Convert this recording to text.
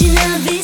you Original this?